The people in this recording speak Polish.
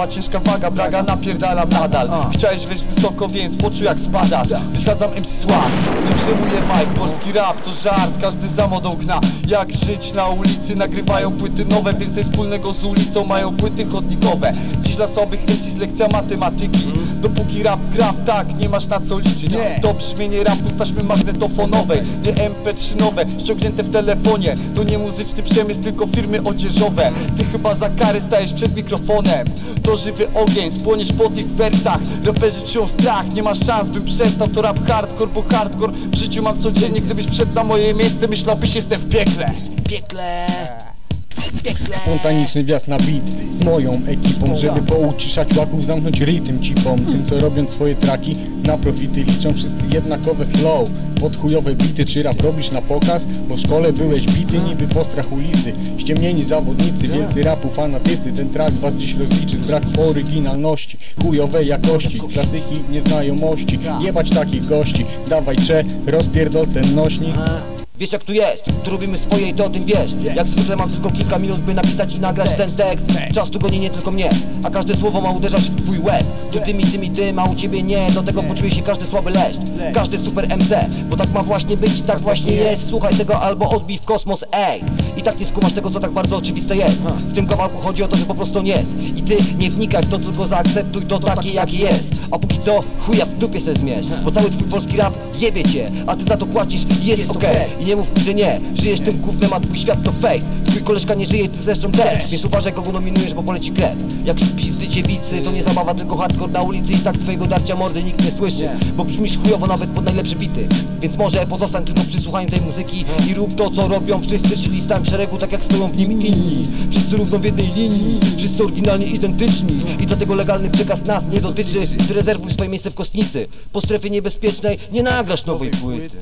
Sprawa, ciężka waga, braga, napierdalam nadal. Chciałeś wejść wysoko, więc poczuj jak spadasz. Wysadzam MC Swag, nie przejmuję mic Polski rap to żart, każdy za modą gna Jak żyć na ulicy, nagrywają płyty nowe Więcej wspólnego z ulicą, mają płyty chodnikowe. Dziś dla słabych MC z lekcja matematyki. Dopóki rap gram, tak, nie masz na co liczyć. To brzmienie rapu z taśmy magnetofonowej Nie MP3 nowe, ściągnięte w telefonie. To nie muzyczny przemysł, tylko firmy odzieżowe. Ty chyba za karę stajesz przed mikrofonem. To żywy ogień, spłoniesz po tych wersach. Raperzy czują strach, nie masz szans bym przestał To rap hardcore, bo hardcore. W życiu mam codziennie Gdybyś wszedł na moje miejsce, myślałbyś jestem w piekle. Piekle Piekle Spontaniczny wjazd na beat z moją ekipą Żeby pouciszać łaków, zamknąć rytm cipom. Tym co robią swoje traki na profity Liczą wszyscy jednakowe flow. Pod chujowe bity, czy rap robisz na pokaz? Bo w szkole byłeś bity niby postrach ulicy Ściemnieni zawodnicy, wielcy rapu fanatycy. Ten track was dziś rozliczy z braku oryginalności Chujowej jakości, klasyki, nieznajomości Jebać takich gości, dawaj cze, rozpierdol ten nośnik Wiesz jak tu jest, tu robimy swoje i ty o tym wiesz. Jak zwykle mam tylko kilka minut, by napisać i nagrać ten tekst. Czas tu goni nie tylko mnie, a każde słowo ma uderzać w twój łeb. Tu ty mi, ty mi, ty, a u ciebie nie. Do tego poczuje się każdy słaby leszcz. Każdy super MC, bo tak ma właśnie być, tak właśnie jest. Słuchaj tego albo odbij w kosmos, ej. I tak nie skumasz tego, co tak bardzo oczywiste jest. W tym kawałku chodzi o to, że po prostu on jest. I ty nie wnikaj w to, tylko zaakceptuj to takie, jakie jest A póki co, chuja w dupie se zmierz Bo cały twój polski rap jebie cię A ty za to płacisz, jest okej. I nie mów mi, że nie, żyjesz tym gównem, a twój świat to face. Twój koleżka nie żyje, ty zresztą też. Więc uważaj kogo nominujesz, bo poleci krew. Jak z pizdy dziewicy, to nie zabawa, tylko hardcore na ulicy I tak twojego darcia mordy nikt nie słyszy Bo brzmisz chujowo nawet pod najlepsze bity. Więc może pozostań tylko przy słuchaniu tej muzyki I rób to, co robią wszyscy, czyli stań w szeregu tak jak stoją w nim inni. Wszyscy równo w jednej linii, wszyscy oryginalnie identyczni. I dlatego legalny przekaz nas nie dotyczy. Ty rezerwuj swoje miejsce w kostnicy. Po strefie niebezpiecznej nie nagrasz nowej płyty